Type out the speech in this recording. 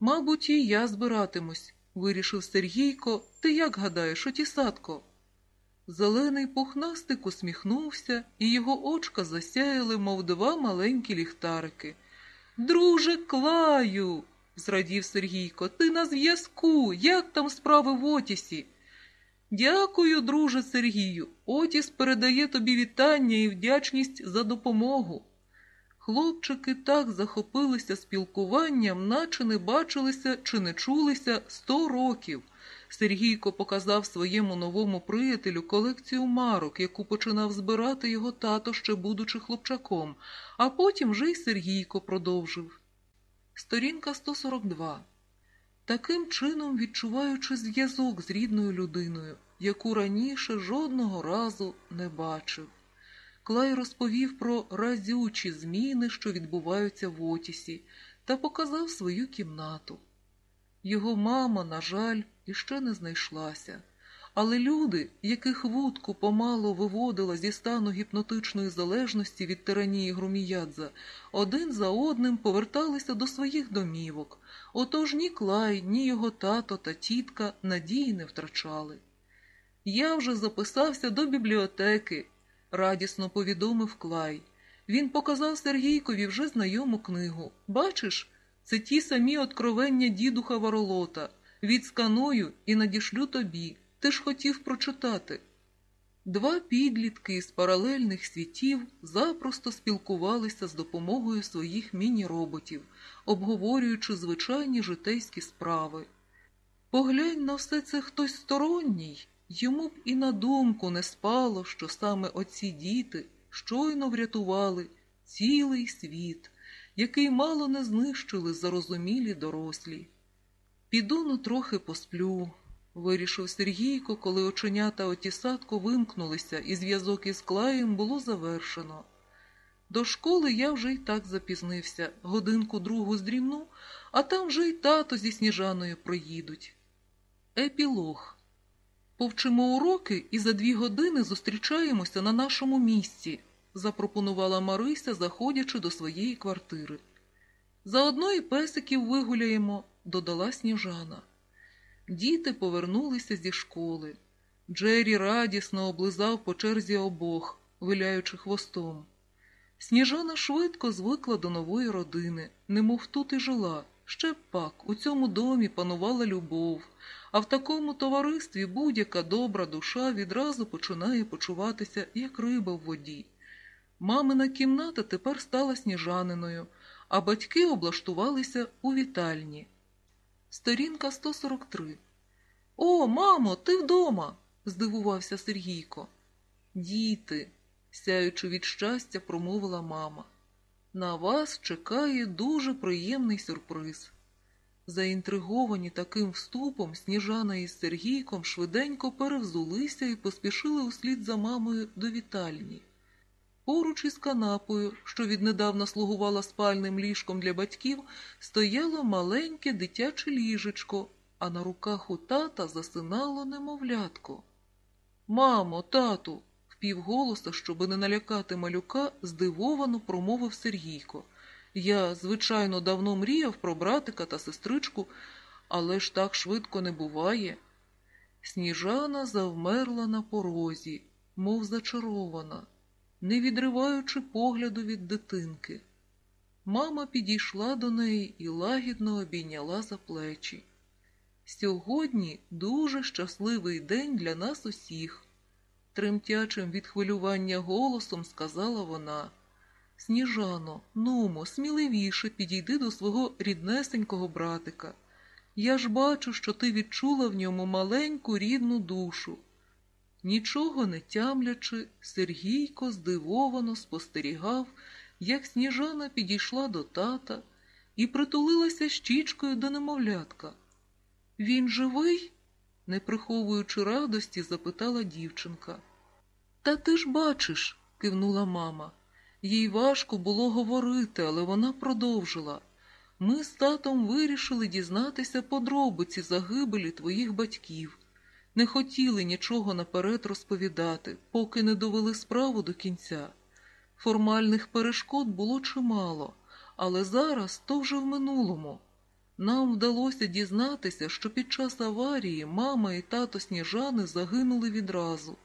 Мабуть, і я збиратимусь, вирішив Сергійко. Ти як гадаєш, отісатко? Зелений пухнастик усміхнувся, і його очка засяяли, мов два маленькі ліхтарики. Друже Клаю, зрадів Сергійко, ти на зв'язку. Як там справи в Отісі? Дякую, друже Сергію. Отіс передає тобі вітання і вдячність за допомогу. Хлопчики так захопилися спілкуванням, наче не бачилися чи не чулися сто років. Сергійко показав своєму новому приятелю колекцію марок, яку починав збирати його тато, ще будучи хлопчаком, а потім вже й Сергійко продовжив. Сторінка 142. Таким чином відчуваючи зв'язок з рідною людиною, яку раніше жодного разу не бачив. Клай розповів про разючі зміни, що відбуваються в Отісі, та показав свою кімнату. Його мама, на жаль, іще не знайшлася, але люди, яких вудку помало виводила зі стану гіпнотичної залежності від тиранії Груміядза, один за одним поверталися до своїх домівок, отож ні Клай, ні його тато та тітка надії не втрачали. Я вже записався до бібліотеки, радісно повідомив Клай. Він показав Сергійкові вже знайому книгу. Бачиш, це ті самі откровення дідуха Варолота. Відсканую і надішлю тобі. Ти ж хотів прочитати. Два підлітки з паралельних світів запросто спілкувалися з допомогою своїх міні-роботів, обговорюючи звичайні житейські справи. Поглянь на все це хтось сторонній, йому б і на думку не спало, що саме оці діти щойно врятували цілий світ, який мало не знищили зарозумілі дорослі. Піду ну трохи посплю, вирішив Сергійко, коли оченята отісатко вимкнулися, і зв'язок із Клаєм було завершено. До школи я вже й так запізнився, годинку другу здрімну, а там вже й тато зі сніжаною проїдуть. Епілог. Повчимо уроки і за дві години зустрічаємося на нашому місці, запропонувала Марися, заходячи до своєї квартири. Заодно і песиків вигуляємо, додала сніжана. Діти повернулися зі школи. Джері радісно облизав по черзі обох, виляючи хвостом. Сніжана швидко звикла до нової родини, немов тут і жила. Ще пак у цьому домі панувала любов, а в такому товаристві будь-яка добра душа відразу починає почуватися, як риба в воді. Мамина кімната тепер стала сніжаниною, а батьки облаштувалися у вітальні. Сторінка 143. О, мамо, ти вдома. здивувався Сергійко. Діти, сяючи від щастя, промовила мама. На вас чекає дуже приємний сюрприз. Заінтриговані таким вступом, Сніжана із Сергійком швиденько перевзулися і поспішили услід за мамою до вітальні. Поруч із канапою, що віднедавна слугувала спальним ліжком для батьків, стояло маленьке дитяче ліжечко, а на руках у тата засинало немовлятко. Мамо, тату, впівголоса, щоби не налякати малюка, здивовано промовив Сергійко. Я, звичайно, давно мріяв про братика та сестричку, але ж так швидко не буває. Сніжана завмерла на порозі, мов зачарована, не відриваючи погляду від дитинки. Мама підійшла до неї і лагідно обійняла за плечі. Сьогодні дуже щасливий день для нас усіх, тремтячим від хвилювання голосом сказала вона. Сніжано, нумо, сміливіше підійди до свого ріднесенького братика. Я ж бачу, що ти відчула в ньому маленьку рідну душу. Нічого не тямлячи, Сергійко здивовано спостерігав, як сніжана підійшла до тата і притулилася щічкою до немовлятка. Він живий? Не приховуючи радості, запитала дівчинка. Та ти ж бачиш, кивнула мама. Їй важко було говорити, але вона продовжила. Ми з татом вирішили дізнатися подробиці загибелі твоїх батьків. Не хотіли нічого наперед розповідати, поки не довели справу до кінця. Формальних перешкод було чимало, але зараз то вже в минулому. Нам вдалося дізнатися, що під час аварії мама і тато Сніжани загинули відразу.